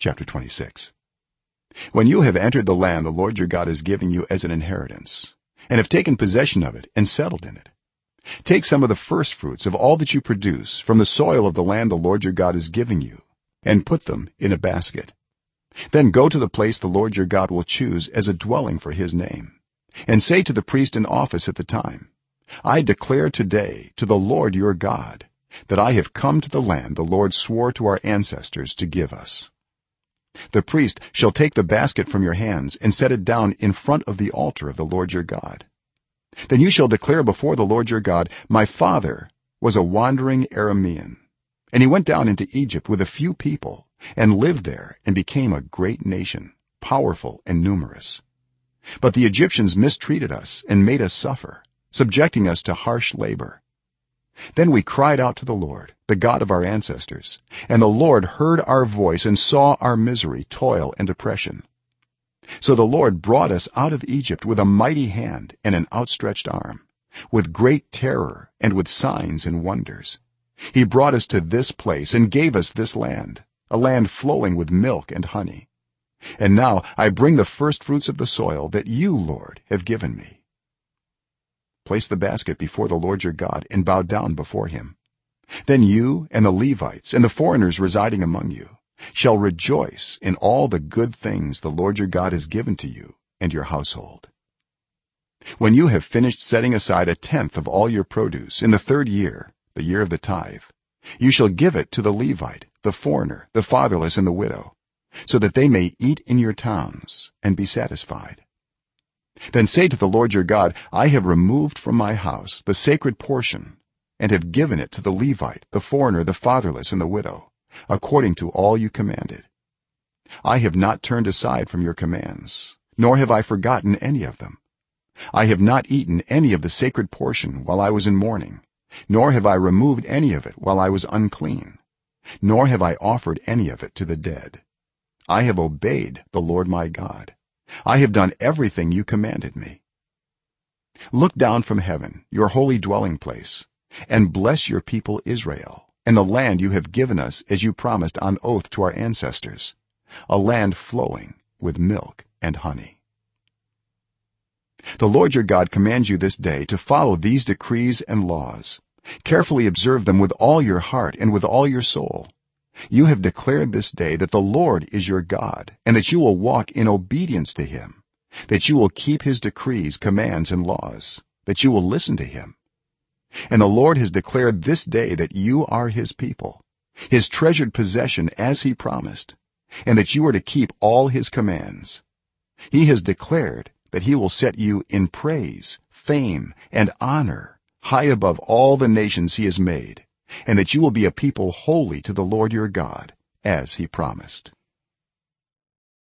chapter 26 when you have entered the land the lord your god is giving you as an inheritance and have taken possession of it and settled in it take some of the first fruits of all that you produce from the soil of the land the lord your god is giving you and put them in a basket. Then go to the place the lord your god will choose as a dwelling for his name and say to the priest in office at the time i declare today to the lord your god that i have come to the land the lord swore to our ancestors to give us the priest shall take the basket from your hands and set it down in front of the altar of the lord your god. Then you shall declare before the lord your god my father was a wandering aramean and he went down into egypt with a few people and lived there and became a great nation powerful and numerous. But the egyptians mistreated us and made us suffer subjecting us to harsh labor then we cried out to the lord the god of our ancestors and the lord heard our voice and saw our misery toil and oppression so the lord brought us out of egypt with a mighty hand and an outstretched arm with great terror and with signs and wonders. He brought us to this place and gave us this land a land flowing with milk and honey. And now i bring the first fruits of the soil that you lord have given me place the basket before the lord your god and bow down before him. Then you and the levites and the foreigners residing among you shall rejoice in all the good things the lord your god has given to you and your household. When you have finished setting aside a tenth of all your produce in the 3rd year the year of the tithe you shall give it to the levite the foreigner the fatherless and the widow so that they may eat in your towns and be satisfied then say to the lord your god i have removed from my house the sacred portion and have given it to the levite the foreigner the fatherless and the widow according to all you commanded. I have not turned aside from your commands nor have i forgotten any of them. I have not eaten any of the sacred portion while i was in mourning nor have i removed any of it while i was unclean nor have i offered any of it to the dead. I have obeyed the lord my god i have done everything you commanded me. Look down from heaven your holy dwelling place and bless your people israel and the land you have given us as you promised on oath to our ancestors a land flowing with milk and honey. The lord your god commands you this day to follow these decrees and laws. Carefully observe them with all your heart and with all your soul you have declared this day that the lord is your god and that you will walk in obedience to him that you will keep his decrees commands and laws that you will listen to him. And the lord has declared this day that you are his people his treasured possession as he promised and that you are to keep all his commands. He has declared that he will set you in praise fame and honor high above all the nations he has made and that you will be a people holy to the lord your god as he promised